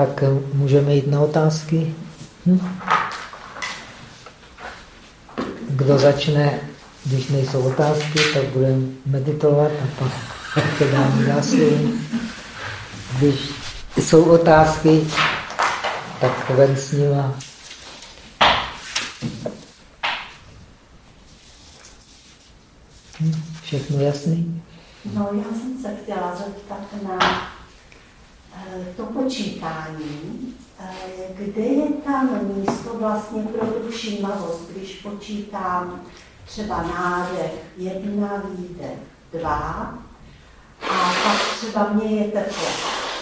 Tak můžeme jít na otázky. Hm? Kdo začne, když nejsou otázky, tak budeme meditovat a pak předám zásluhy. Když jsou otázky, tak ven s nima. Hm? Všechno jasný? No, já jsem se chtěla zeptat na to počítání, e, kde je tam místo vlastně pro tu všímavost, když počítám třeba nádech, jedna výdech, dva, a pak třeba mě je teplo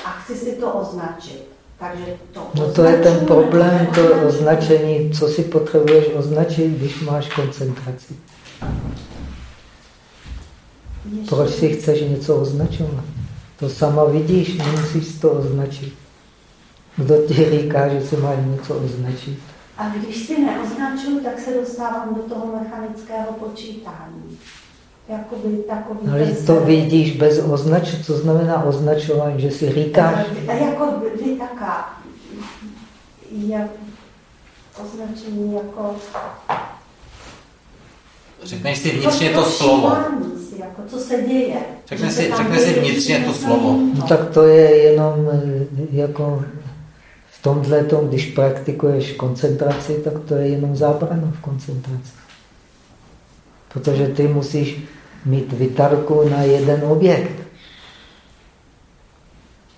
a chci si to označit. Takže to no to je ten problém, to označení, co si potřebuješ označit, když máš koncentraci. Proč si chceš něco označovat? To sama vidíš, nemusíš to označit. Kdo ti říká, že si má něco označit? A když si neoznačuju, tak se dostávám do toho mechanického počítání. Jakoby takový Ale to vidíš bez označení, co znamená označování, že si říkáš? A jako vy taká, jak označení jako Řekneš si vnitřně to slovo. Jako, co se děje. Řekne si, řekne si vnitřně to slovo. No tak to je jenom eh, jako v tomhle tom, když praktikuješ koncentraci, tak to je jenom zábrana v koncentraci. Protože ty musíš mít vytarku na jeden objekt.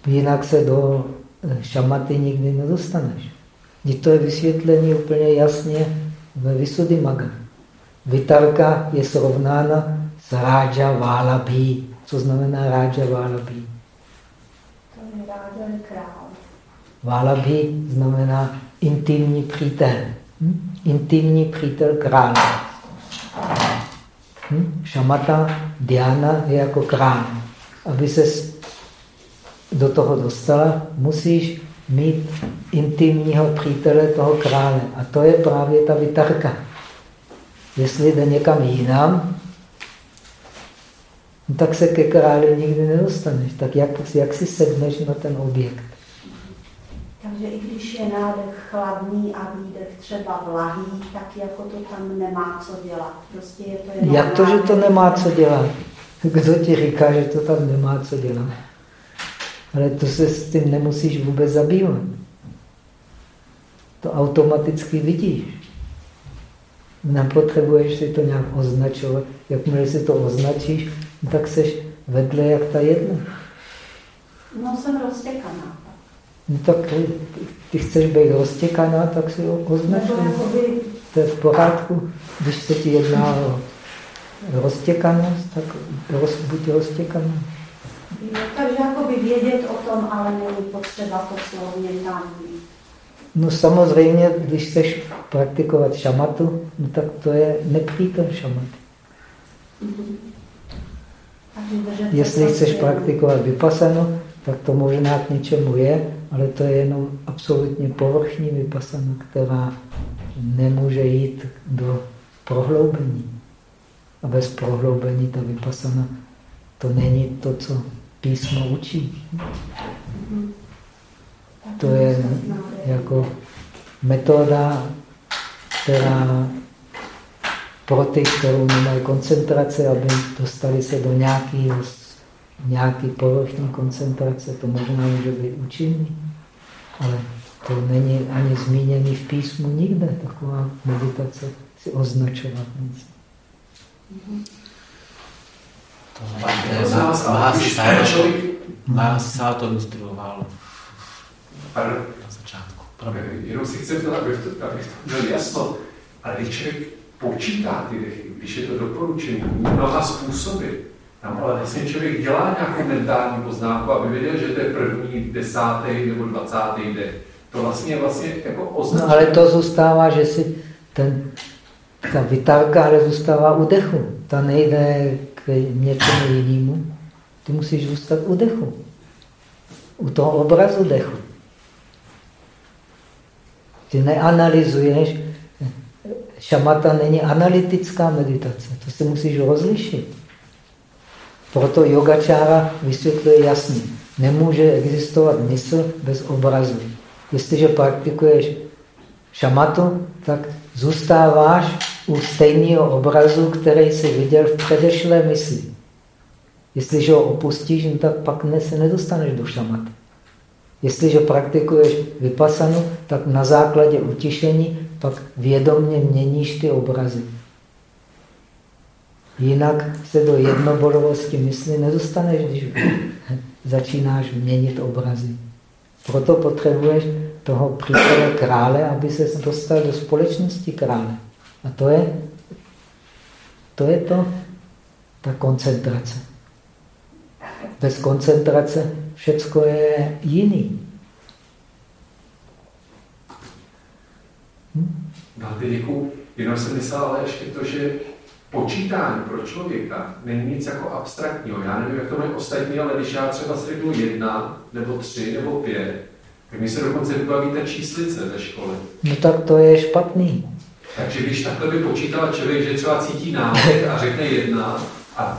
Jinak se do eh, šamaty nikdy nedostaneš. to je vysvětlení úplně jasně ve Visuddhimagga. Vitarka je srovnána s Raja Valabhi. Co znamená je Raja král. Valabhi znamená intimní přítel. Hm? Intimní přítel krále. Hm? Šamata, Diana je jako král. Aby se do toho dostala, musíš mít intimního přítele toho krále. A to je právě ta vitarka. Jestli jde někam jinam, no tak se ke králi nikdy nedostaneš. Tak jak, jak si sedneš na ten objekt? Takže i když je nádech chladný a výdech třeba vlahý, tak jako to tam nemá co dělat. Prostě je to jenom Jak to, že to nemá co dělat? Kdo ti říká, že to tam nemá co dělat? Ale to se s tím nemusíš vůbec zabývat. To automaticky vidíš. Nepotřebuješ si to nějak označovat. Jakmile si to označíš, tak seš vedle jak ta jedna. No jsem roztěkaná. No tak ty chceš být roztěkaná, tak si ho označuj. To je v pořádku. Když se ti jedná o roztěkanost, tak roz, buď roztěkaná. No, takže jakoby vědět o tom, ale není potřeba to slovně tam No samozřejmě, když chceš praktikovat šamatu, no tak to je nepřítel šamaty. Jestli chceš praktikovat vypasanu, tak to možná k něčemu je, ale to je jenom absolutně povrchní vypasana, která nemůže jít do prohloubení. A bez prohloubení ta vypasana to není to, co písmo učí. To je jako metoda, která pro ty, kterou nemají koncentrace, aby dostali se do nějakého, nějaký povrchní koncentrace, to možná může být účinný, ale to není ani zmíněný v písmu nikde, taková meditace si označovat. To vás to instruoval Pardon. Na začátku. Promiň. Jenom si chci zeptat, abych to, abych to měl jasno, ale když člověk počítá ty dechy, když je to doporučení mnoha způsoby, tam ale vlastně člověk dělá nějakou mentální poznámku, aby věděl, že to je první, desátý nebo dvacátý dech. To vlastně vlastně jako označení. No, ale to zůstává, že si ten, ta vytárka ale zůstává u dechu. Ta nejde k něčemu jinému. Ty musíš zůstat u dechu. U toho obrazu dechu. Ty neanalyzuješ. Šamata není analytická meditace. To si musíš rozlišit. Proto yogačára vysvětluje jasně. Nemůže existovat mysl bez obrazu. Jestliže praktikuješ šamatu, tak zůstáváš u stejného obrazu, který jsi viděl v předešlé mysli. Jestliže ho opustíš, no tak pak se nedostaneš do šamaty. Jestliže praktikuješ vypasanu, tak na základě utišení pak vědomně měníš ty obrazy. Jinak se do jednobodovosti mysli nedostaneš, když začínáš měnit obrazy. Proto potřebuješ toho přítele krále, aby se dostal do společnosti krále. A to je to, je to ta koncentrace. Bez koncentrace všecko je jiný. Hm? No, děkuju. Jenom jsem myslel ale ještě to, že počítání pro člověka není nic jako abstraktního. Já nevím, jak to mají ostatní, ale když já třeba si řeknu jedna, nebo tři, nebo pět, tak mi se dokonce vybaví ta číslice ze školy. No tak to je špatný. Takže když takhle by počítal člověk, že třeba cítí námek a řekne jedna, a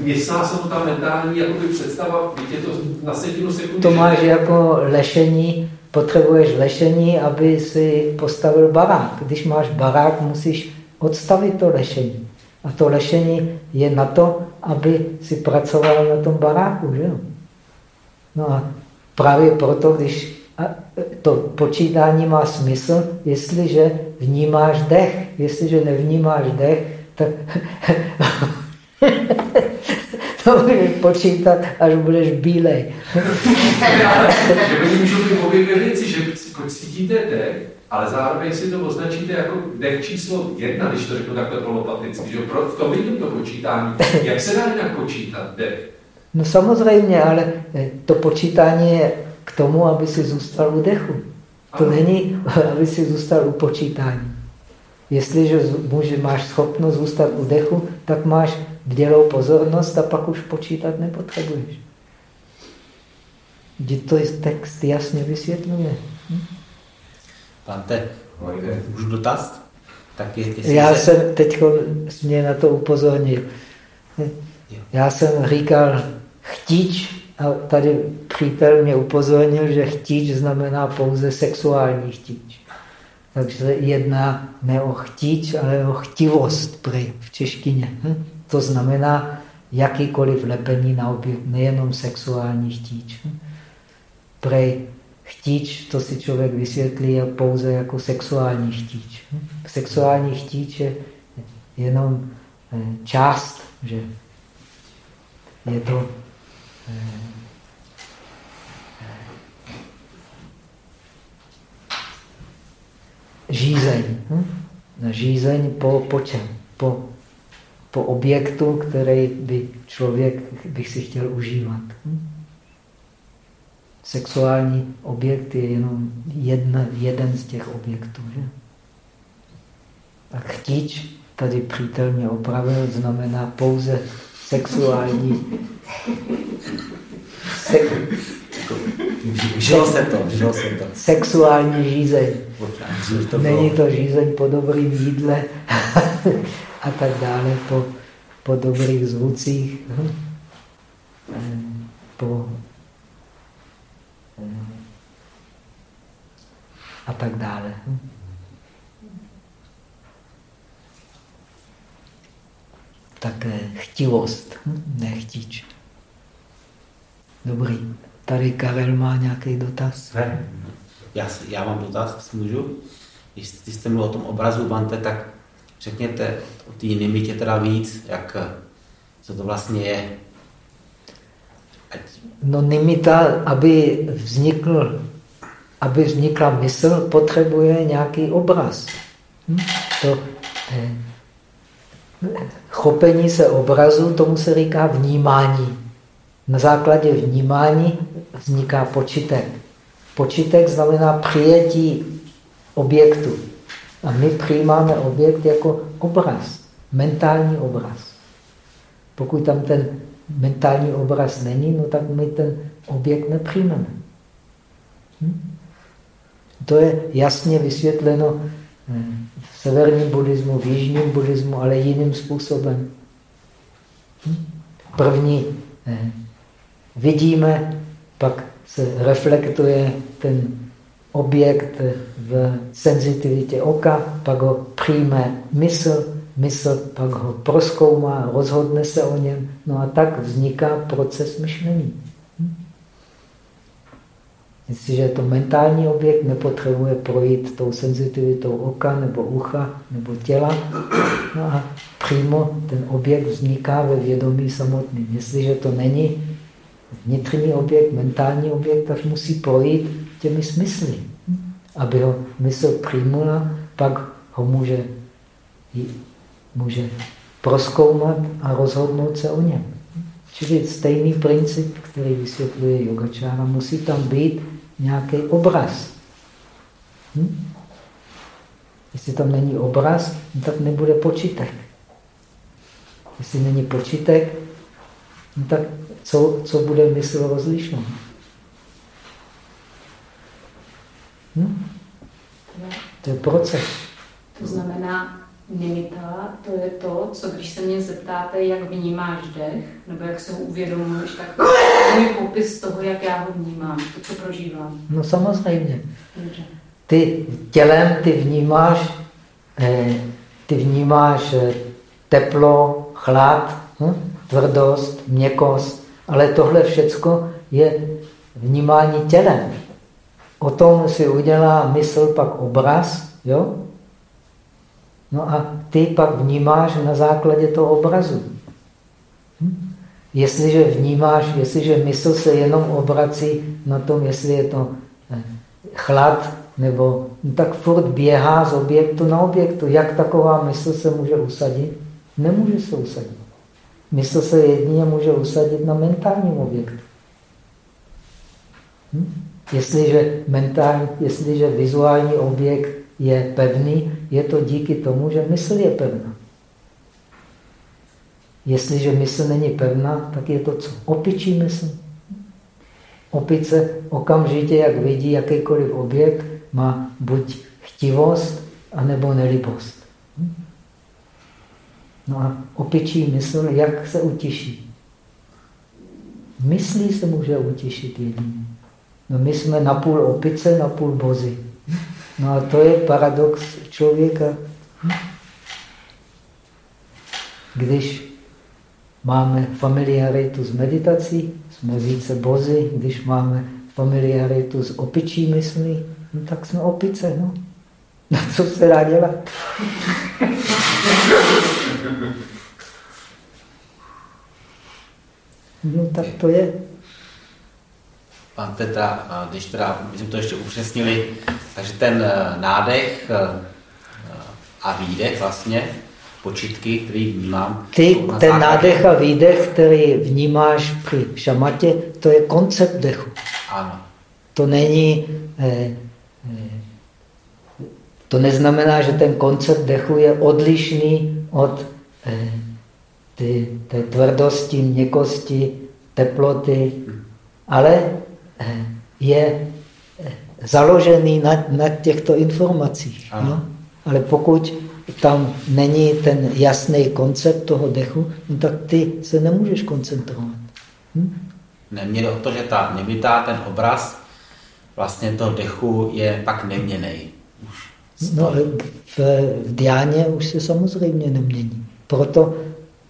měsná se mu ta mentální jakoby představa, je to na setinu sekundy. To máš jako lešení, potřebuješ lešení, aby si postavil barák. Když máš barák, musíš odstavit to lešení. A to lešení je na to, aby si pracoval na tom baráku. Že? No a právě proto, když to počítání má smysl, jestliže vnímáš dech. Jestliže nevnímáš dech, tak to budeš počítat, až budeš bílej. že oni můžou být obě dvě věci, že cítíte dech, ale zároveň si to označíte jako dech číslo jedna, když to řeknu takhle polopaticky. Že pro, v tom vidím to počítání. Jak se dá jinak počítat dech? No samozřejmě, ale eh, to počítání je k tomu, aby si zůstal u dechu. To není, aby si zůstal u počítání. Jestliže může, máš schopnost zůstat u dechu, tak máš bdělou pozornost a pak už počítat nepotřebuješ. Kdy to je text jasně vysvětluje. Hm? Pante, už dotaz? Tak je, Já se... jsem teď mě na to upozornil. Já jsem říkal chtíč a tady přítel mě upozornil, že chtíč znamená pouze sexuální chtíč. Takže jedná ne o chtíč, ale o chtivost v češtině. Hm? To znamená jakýkoliv lepení na objekt, nejenom sexuální chtíč. Prej chtíč, to si člověk vysvětlí pouze jako sexuální chtíč. Sexuální chtíč je jenom eh, část, že je to eh, žízeň. Hm? Žízeň po, po čem? Po, po objektu, který by člověk by si chtěl užívat. Hm? Sexuální objekt je jenom jedna, jeden z těch objektů. Že? A chtíč, tady přítel mě opravil, znamená pouze sexuální se, Žilo se to, žilo se to. Sexuální žízeň. Není to žízeň po dobrým jídle a tak dále, po, po dobrých zvucích, po a tak dále. Také chtivost, nechtíč. Dobrý. Tady Karel má nějaký dotaz. Ne. Já, já mám dotaz, můžu? Když jste mluvil o tom obrazu Bante, tak řekněte o té nimitě teda víc, jak, co to vlastně je. Ať... No nimita, aby vznikl, aby vznikla mysl, potřebuje nějaký obraz. Hm? To eh, chopení se obrazu, tomu se říká vnímání. Na základě vnímání vzniká počitek. Počitek znamená přijetí objektu. A my přijímáme objekt jako obraz, mentální obraz. Pokud tam ten mentální obraz není, no tak my ten objekt nepřijmeme. Hm? To je jasně vysvětleno eh, v severním buddhismu, v jižním buddhismu, ale jiným způsobem. Hm? První eh, vidíme, pak se reflektuje ten objekt v senzitivitě oka, pak ho přijme mysl, mysl pak ho proskoumá, rozhodne se o něm, no a tak vzniká proces myšlení. Jestliže je to mentální objekt, nepotřebuje projít tou senzitivitou oka nebo ucha nebo těla. No a přímo ten objekt vzniká ve vědomí samotným. Jestliže to není vnitřní objekt, mentální objekt, tak musí projít těmi smysly. Aby ho mysl přijmula, pak ho může, může proskoumat a rozhodnout se o něm. Čili stejný princip, který vysvětluje yogačára, musí tam být nějaký obraz. Hm? Jestli tam není obraz, tak nebude počítek. Jestli není počítek, no tak co, co bude mysl rozlišovat? Hm? To je proces. To znamená, nimita, to je to, co když se mě zeptáte, jak vnímáš dech, nebo jak se ho uvědomuješ, tak to je můj popis toho, jak já ho vnímám, to, co prožívám. No samozřejmě. Dobře. Ty tělem ty vnímáš, eh, ty vnímáš eh, teplo, chlad, hm? Tvrdost, měkost, ale tohle všecko je vnímání tělem. O tom si udělá mysl pak obraz, jo? No a ty pak vnímáš na základě toho obrazu. Hm? Jestliže vnímáš, jestliže mysl se jenom obrací na tom, jestli je to eh, chlad, nebo no tak furt běhá z objektu na objektu. Jak taková mysl se může usadit? Nemůže se usadit. Mysl se jedině může usadit na mentálním objektu. Hm? Jestliže, mentální, jestliže vizuální objekt je pevný, je to díky tomu, že mysl je pevná. Jestliže mysl není pevná, tak je to co? Opičí mysl. Opice okamžitě, jak vidí jakýkoliv objekt, má buď chtivost, anebo nelibost. No a opičí mysl, jak se utiší? Myslí se může utišit jedině. No my jsme napůl opice, napůl bozy. No a to je paradox člověka. Když máme familiaritu s meditací, jsme více bozy, když máme familiaritu s opičí myslí, no tak jsme opice. No. Na co se dá dělat? No tak to je. Pan Petra, když teda, my jsme to ještě upřesnili, takže ten eh, nádech eh, a výdech vlastně, počitky, který vnímám. Ty, ten nádech a výdech, který vnímáš při šamatě, to je koncept dechu. Ano. To není, eh, to neznamená, že ten koncept dechu je odlišný od ty, té tvrdosti, měkosti, teploty, ale je založený na, na těchto informacích. No? Ale pokud tam není ten jasný koncept toho dechu, no tak ty se nemůžeš koncentrovat. Hm? Neměli o to, že ta nebytá, ten obraz vlastně toho dechu je pak neměný. No, v, v diáně už se samozřejmě nemění. Proto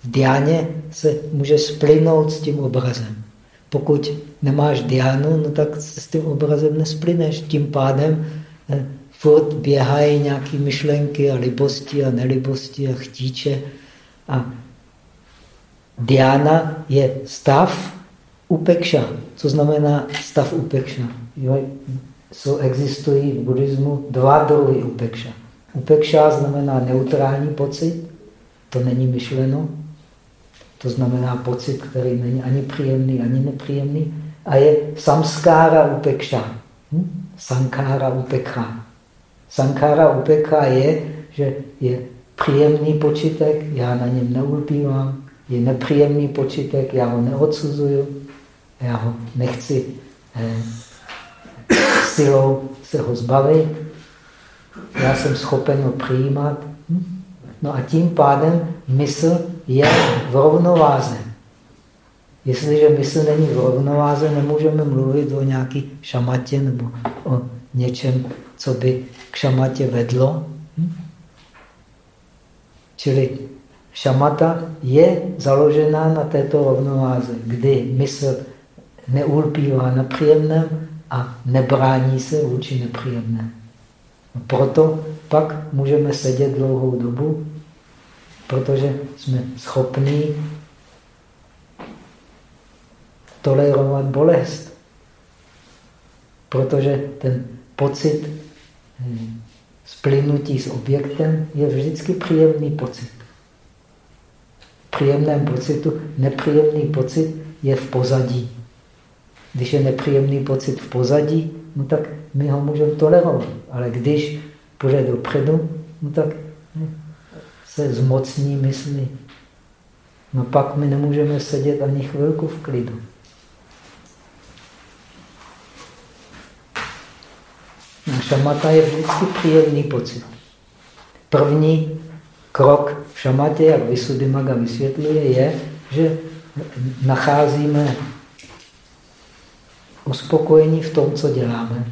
v diáně se může splynout s tím obrazem. Pokud nemáš diánu, no tak s tím obrazem nesplyneš. Tím pádem eh, furt běhají nějaké myšlenky a libosti a nelibosti a chtíče. A diána je stav upekša. Co znamená stav upekša? So, existují v buddhismu dva druhy upekša. Upekša znamená neutrální pocit, to není myšleno, to znamená pocit, který není ani příjemný, ani nepříjemný. A je samskára upekša. Hm? Sankára upekha. Sankára upekha je, že je příjemný počitek, já na něm neulpívám. Je nepříjemný počitek, já ho neodsuzuju. Já ho nechci eh, silou se ho zbavit. Já jsem schopen ho přijímat. No a tím pádem mysl je v rovnováze. Jestliže mysl není v rovnováze, nemůžeme mluvit o nějaké šamatě nebo o něčem, co by k šamatě vedlo. Čili šamata je založená na této rovnováze, kdy mysl neulpívá na příjemném a nebrání se vůči nepříjemnému. Proto pak můžeme sedět dlouhou dobu, protože jsme schopní tolerovat bolest. Protože ten pocit hm, splynutí s objektem je vždycky příjemný pocit. V příjemném pocitu nepříjemný pocit je v pozadí. Když je nepříjemný pocit v pozadí, no tak my ho můžeme tolerovat. Ale když půjde dopředu, no tak hm, se zmocní mysli. No pak my nemůžeme sedět ani chvilku v klidu. šamata je vždycky příjemný pocit. První krok v šamatě, jak Visuddhimaga vysvětluje, je, že nacházíme uspokojení v tom, co děláme.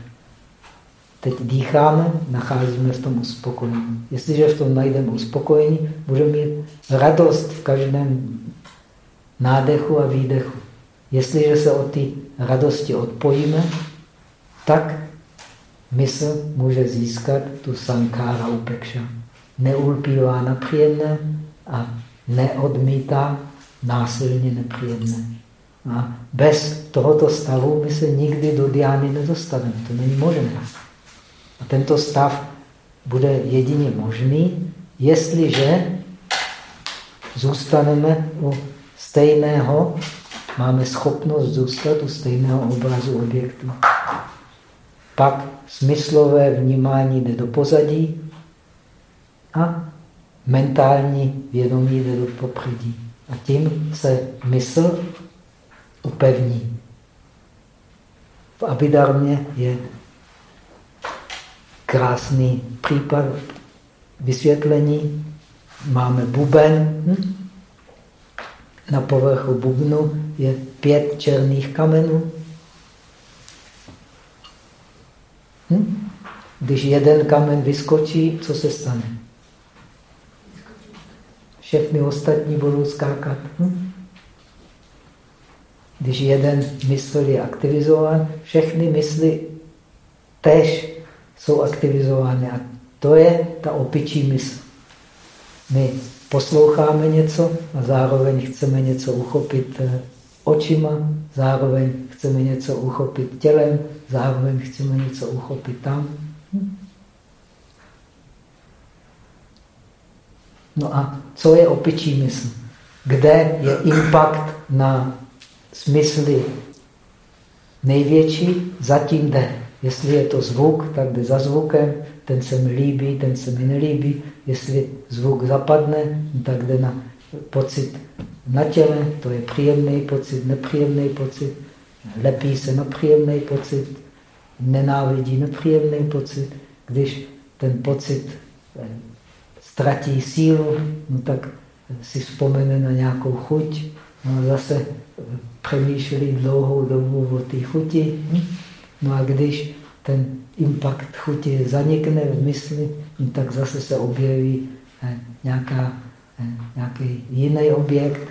Teď dýcháme, nacházíme v tom uspokojení. Jestliže v tom najdeme uspokojení, budeme mít radost v každém nádechu a výdechu. Jestliže se od té radosti odpojíme, tak mysl může získat tu sankára upekša. Neulpívá na příjemné a neodmítá násilně nepříjemné. A bez tohoto stavu my se nikdy do diány nedostaneme. To není možné. A tento stav bude jedině možný, jestliže zůstaneme u stejného, máme schopnost zůstat u stejného obrazu objektu. Pak smyslové vnímání jde do pozadí a mentální vědomí jde do popředí. A tím se mysl upevní. V Abidarmě je krásný případ vysvětlení. Máme buben. Hm? Na povrchu bubnu je pět černých kamenů. Hm? Když jeden kamen vyskočí, co se stane? Všechny ostatní budou skákat. Hm? Když jeden mysl je aktivizován, všechny mysli tež jsou aktivizovány. A to je ta opičí mysl. My posloucháme něco a zároveň chceme něco uchopit eh, očima, zároveň chceme něco uchopit tělem, zároveň chceme něco uchopit tam. No a co je opičí mysl? Kde je impact na smysly největší? Zatím jde. Jestli je to zvuk, tak jde za zvukem, ten se mi líbí, ten se mi nelíbí. Jestli zvuk zapadne, tak jde na pocit na těle, to je příjemný pocit, nepříjemný pocit, lepí se na příjemný pocit, nenávidí nepříjemný pocit. Když ten pocit eh, ztratí sílu, no tak si vzpomene na nějakou chuť, no a zase přemýšlí dlouhou dobu o té chuti. No a když ten impact chuti zanikne v mysli, no tak zase se objeví eh, nějaká nějaký jiný objekt,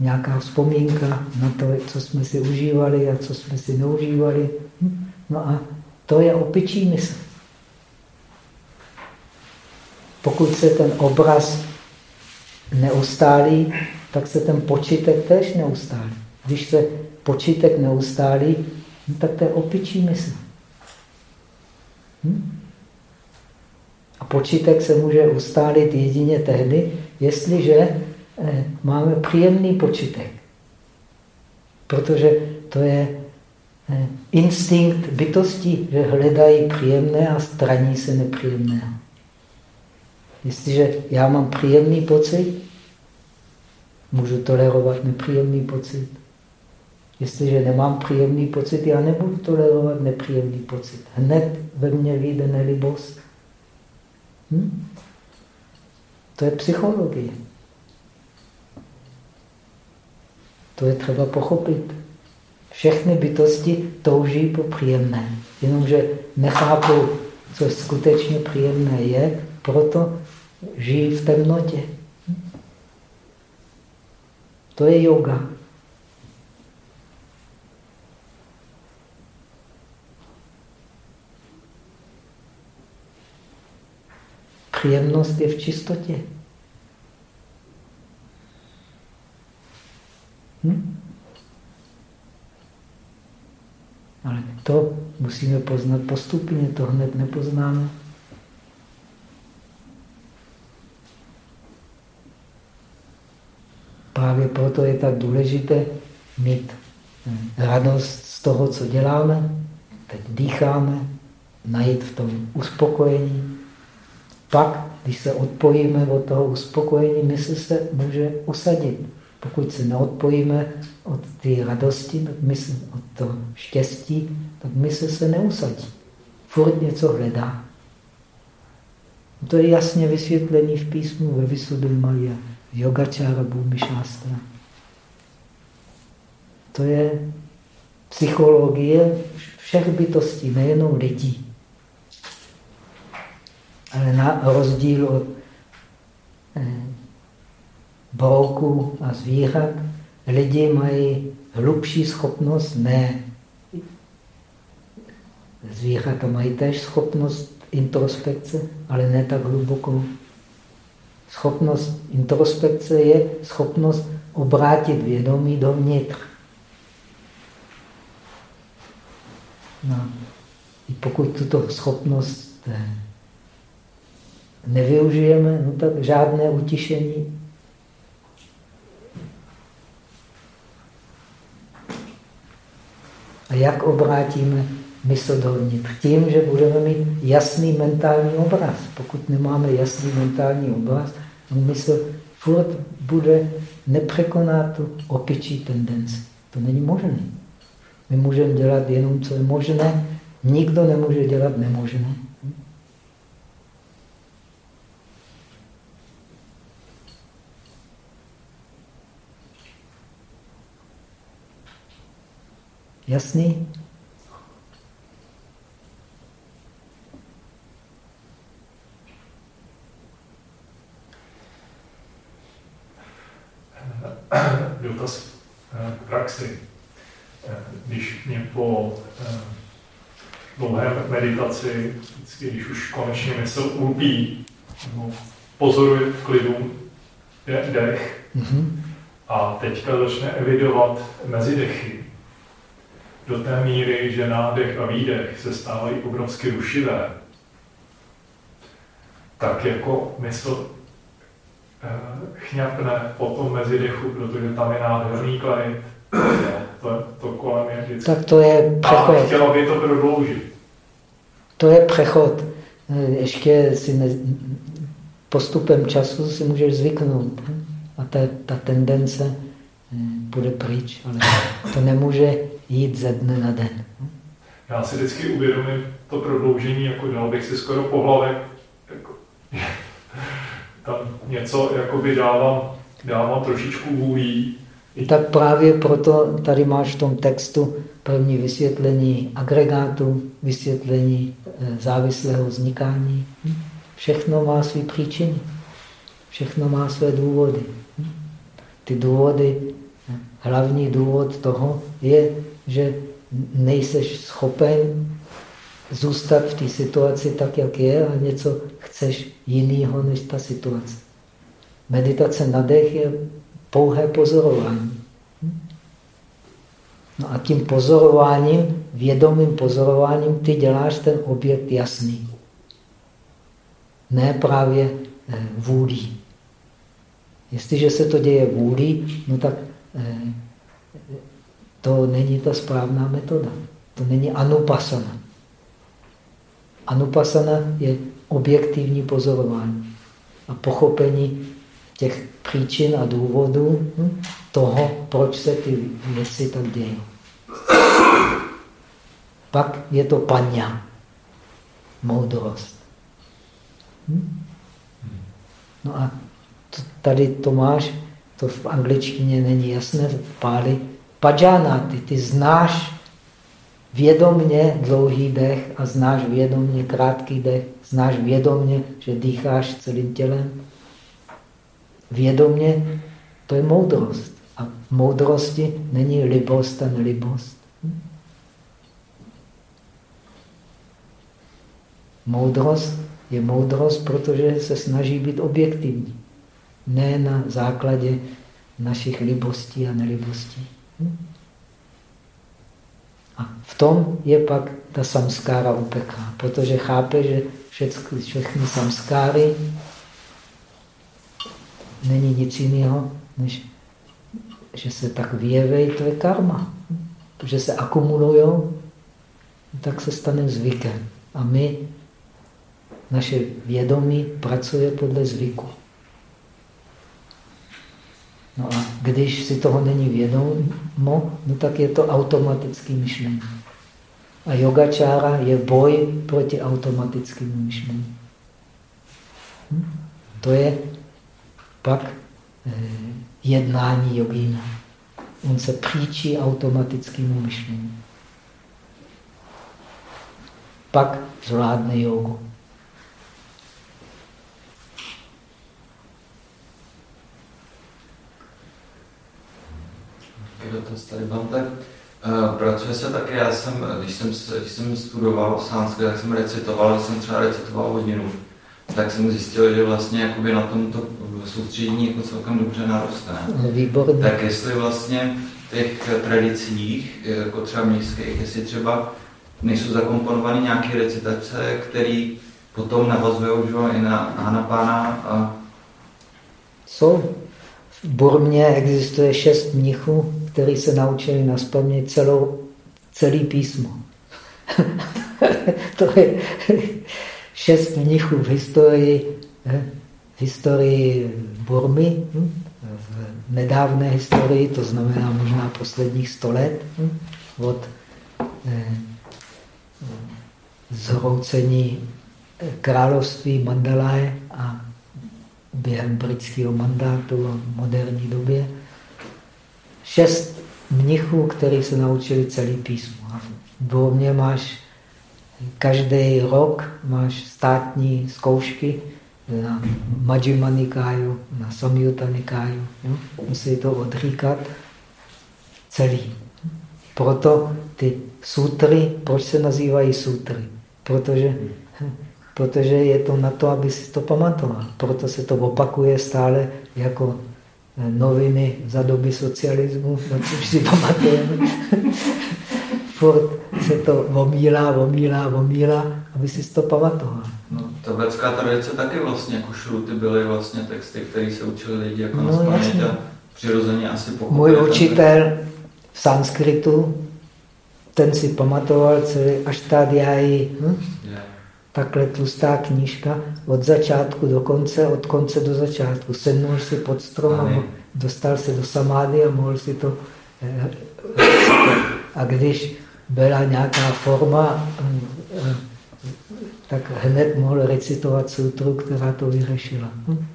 nějaká vzpomínka na to, co jsme si užívali a co jsme si neužívali. No a to je opičí mysl. Pokud se ten obraz neustálí, tak se ten počítek tež neustálí. Když se počítek neustálí, no tak to je opičí mysl. Hm? A počítek se může ustálit jedině tehdy, jestliže eh, máme příjemný počítek. Protože to je eh, instinkt bytosti, že hledají příjemné a straní se nepříjemného. Jestliže já mám příjemný pocit, můžu tolerovat nepříjemný pocit. Jestliže nemám příjemný pocit, já nebudu tolerovat nepříjemný pocit. Hned ve mně vyjde nelibost. Hm? To je psychologie. To je třeba pochopit. Všechny bytosti touží po příjemné, jenomže nechápou, co skutečně příjemné je, proto žijí v temnotě. To je yoga. Příjemnost je v čistotě. Hm? Ale to musíme poznat postupně, to hned nepoznáme. Právě proto je tak důležité mít radost z toho, co děláme. Teď dýcháme, najít v tom uspokojení. Pak, když se odpojíme od toho uspokojení, mysl se může usadit. Pokud se neodpojíme od té radosti, mysl, od toho štěstí, tak mysl se neusadí. Furt něco hledá. To je jasně vysvětlený v písmu ve Maria, Yogačára Bhumi Shastra. To je psychologie všech bytostí, nejenom lidí. Ale na rozdíl od eh, brouků a zvířat, lidi mají hlubší schopnost, ne zvířata mají též schopnost introspekce, ale ne tak hlubokou. Schopnost introspekce je schopnost obrátit vědomí dovnitř. No. I pokud tuto schopnost eh, nevyužijeme, no tak žádné utišení A jak obrátíme mysl dovnitř? Tím, že budeme mít jasný mentální obraz. Pokud nemáme jasný mentální obraz, mysl furt bude nepřekoná tu opičí tendenci. To není možné. My můžeme dělat jenom, co je možné. Nikdo nemůže dělat nemožné. Jasný? Dotaz eh, k praxi. Eh, když mě po eh, dlouhé meditaci, vždycky, když už konečně mysl ulpí, nebo pozoruje v klidu dech, mm-hmm. a teďka začne evidovat mezi dechy, do té míry, že nádech a výdech se stávají obrovsky rušivé, tak jako mysl eh, chňapne potom mezi dechu, protože tam je nádherný klid. To, to kolem je vždycky. Tak to je přechod. A chtěla by to prodloužit. To je přechod. Eh, ještě si ne, postupem času si můžeš zvyknout. A ta, ta tendence eh, bude pryč, ale to nemůže jít ze dne na den. Já si vždycky uvědomím to prodloužení, jako dal bych si skoro pohlavek, jako, tam něco jakoby dávám, dávám trošičku vůlí. Tak právě proto tady máš v tom textu první vysvětlení agregátu, vysvětlení eh, závislého vznikání. Všechno má své příčiny, všechno má své důvody. Ty důvody, hlavní důvod toho je že nejseš schopen zůstat v té situaci tak, jak je a něco chceš jiného než ta situace. Meditace na dech je pouhé pozorování. No a tím pozorováním, vědomým pozorováním, ty děláš ten objekt jasný. Ne právě eh, vůlí. Jestliže se to děje vůlí, no tak eh, to není ta správná metoda. To není anupasana. Anupasana je objektivní pozorování a pochopení těch příčin a důvodů hm, toho, proč se ty věci tak dějí. Pak je to paňa, moudrost. Hm? No a tady Tomáš to v angličtině není jasné, v páli. Pajana, ty, ty znáš vědomně dlouhý dech a znáš vědomně krátký dech, znáš vědomně, že dýcháš celým tělem. Vědomně to je moudrost. A v moudrosti není libost a nelibost. Moudrost je moudrost, protože se snaží být objektivní. Ne na základě našich libostí a nelibostí. A v tom je pak ta samskára upeká, protože chápe, že všechny, všechny samskáry není nic jiného, než že se tak vyjeví, to je karma. Že se akumulují, tak se stane zvykem. A my, naše vědomí pracuje podle zvyku. No a když si toho není vědomo, no tak je to automatické myšlení. A yogačára je boj proti automatickému myšlení. Hm? To je pak eh, jednání jogína. On se příčí automatickému myšlení. Pak zvládne jogu. dotaz tady mám, tak uh, pracuje se také, já jsem, když jsem, když jsem studoval sanskrit, tak jsem recitoval, jsem třeba recitoval hodinu, tak jsem zjistil, že vlastně jakoby na tomto soustředění jako celkem dobře naroste. Výborně. Tak jestli vlastně v těch tradicích, jako třeba městských, jestli třeba nejsou zakomponovány nějaké recitace, které potom navazují i na Anapána a... Jsou. V Burmě existuje šest mnichů, kteří se naučili na celou, celý písmo. to je šest mnichů v historii, eh, v historii Burmy, hm, v nedávné historii, to znamená možná posledních sto let, hm, od eh, zhroucení království Mandalaje a během britského mandátu a moderní době. Šest mnichů, kteří se naučili celý písmo. A v Burmě máš každý rok máš státní zkoušky na Majjima Nikáju, na Samyutta Nikáju. Musí to odříkat celý. Proto ty sutry, proč se nazývají sutry? Protože protože je to na to, aby si to pamatoval. Proto se to opakuje stále jako noviny za doby socialismu, na což si pamatujeme. Furt se to omílá, omílá, omílá, aby si to pamatoval. No, ta vědecká tradice taky vlastně jako šruty byly vlastně texty, které se učili lidi jako no, na a přirozeně asi pochopili. Můj učitel v sanskritu, ten si pamatoval celý až tady hm? yeah takhle tlustá knížka od začátku do konce, od konce do začátku. Sednul si pod strom a dostal se do samády a mohl si to eh, a když byla nějaká forma, eh, tak hned mohl recitovat sutru, která to vyřešila. Hm?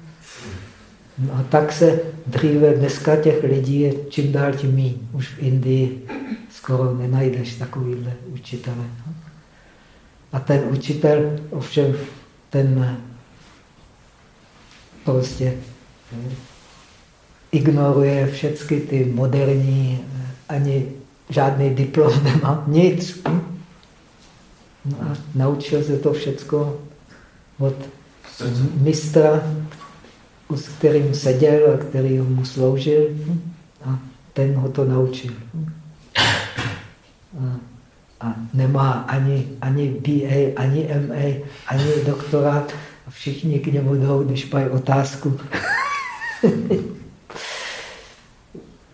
No a tak se dříve, dneska těch lidí je čím dál tím méně. Už v Indii skoro nenajdeš takovýhle učitele. A ten učitel ovšem ten prostě ignoruje všechny ty moderní, ani žádný diplom nemá, nic. No a naučil se to všecko od mistra, s kterým seděl a který mu sloužil a ten ho to naučil. A nemá ani, ani BA, ani MA, ani doktorát a všichni k němu jdou, když mají otázku.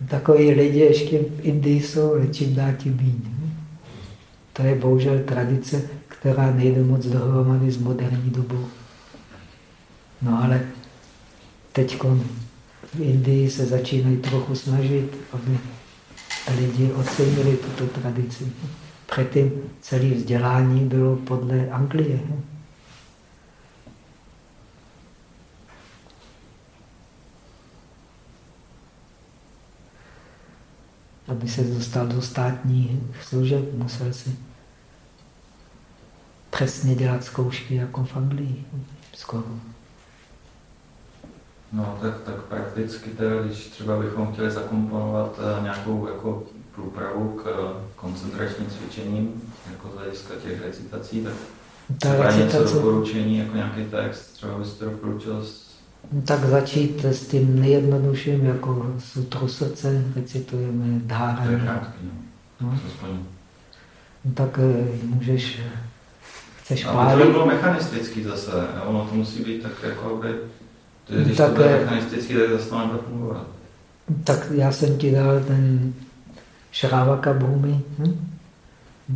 Takový lidi ještě v Indii jsou, ale čím dá tím míň. To je bohužel tradice, která nejde moc dohromady s moderní dobou. No ale teď v Indii se začínají trochu snažit, aby lidi ocenili tuto tradici. Předtím celé vzdělání bylo podle Anglie. Aby se dostal do státní služeb, musel si přesně dělat zkoušky jako v Anglii. Skoro. No, tak, tak prakticky teda, když třeba bychom chtěli zakomponovat eh, nějakou jako průpravu k eh, koncentračním cvičením, jako z hlediska těch recitací, tak Ta recitace, něco doporučení, jako nějaký text, třeba byste doporučil s... tak začít s tím nejjednodušším, jako sutru srdce, recitujeme To je dhárani. krátký, no. No. Aspoň. Tak eh, můžeš, chceš A to by pálit, bylo mechanistický zase, ono to musí být tak jako by... To, když Tak to bude je- mechanistický, tak zase to nebude fungovat. tak já jsem ti dal ten Šrávaka Bhumi, hm?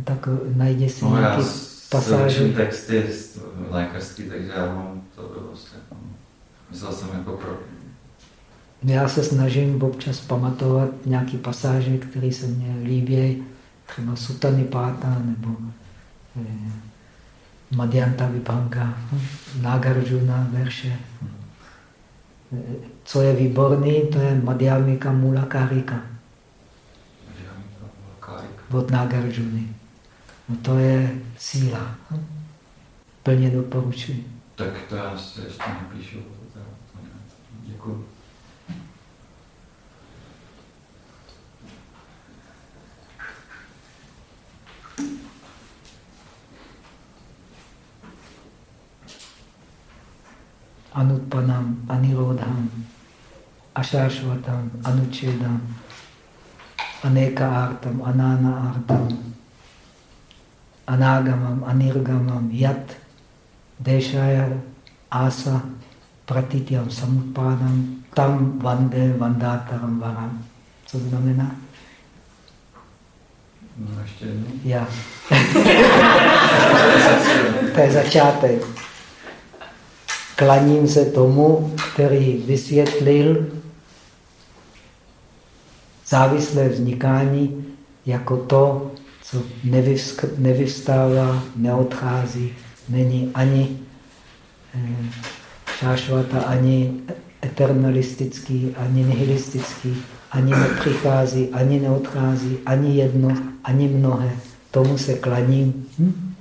tak eh, najdi si No, nějaký pasáže. se učím texty lékařský, takže já mám to. Jako, myslel jsem jako pro... Já se snažím občas pamatovat nějaký pasáže, které se mně líbí, třeba Sutany Páta nebo eh, Madhyanta Vibhanga, hm? Nagarjuna verše. Eh, Co je výborný, to je Madhyamika Mula Karika od Nagarjuny. No to je síla. Plně doporučuji. Tak to já si ještě napíšu. Děkuji. Anutpanam, Anirodham, Ashashvatam, Anuchedam, Aneka Artam, Anana Artam, Anagamam, Anirgamam, Yat, Deshaya, Asa, Pratityam, Samutpadam, Tam Vande, Vandataram Varam. Co znamená? No, ještě jednou. Já. To je začátek. Klaním se tomu, který vysvětlil závislé vznikání jako to, co nevyvstává, neodchází, není ani eh, šášvata, ani eternalistický, ani nihilistický, ani nepřichází, ani neodchází, ani jedno, ani mnohé. Tomu se klaním. Hm?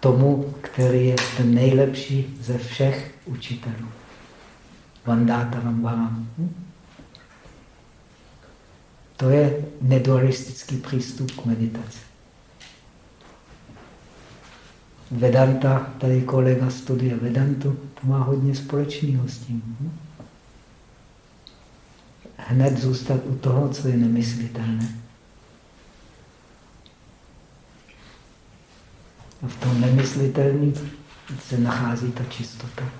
Tomu, který je ten nejlepší ze všech učitelů. Vandátaram Varam. Hm? To je nedualistický přístup k meditaci. Vedanta, tady kolega studuje Vedantu, to má hodně společného s tím. hm? Hned zůstat u toho, co je nemyslitelné. A v tom nemyslitelném se nachází ta čistota.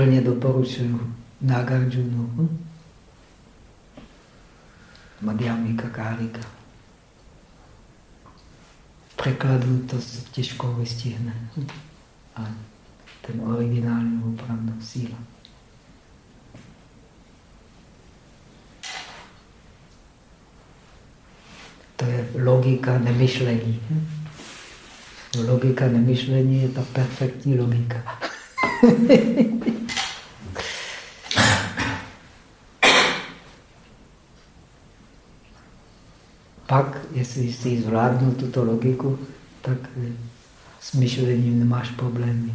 Plně doporučuju Nagarjunu. Hm? Madhyamika Kárika. V překladu to se těžko vystihne. Hm? A ten originál je opravdu síla. To je logika nemyšlení. hm? Logika nemyšlení je ta perfektní logika. Pak, jestli si zvládnu tuto logiku, tak s myšlením nemáš problémy.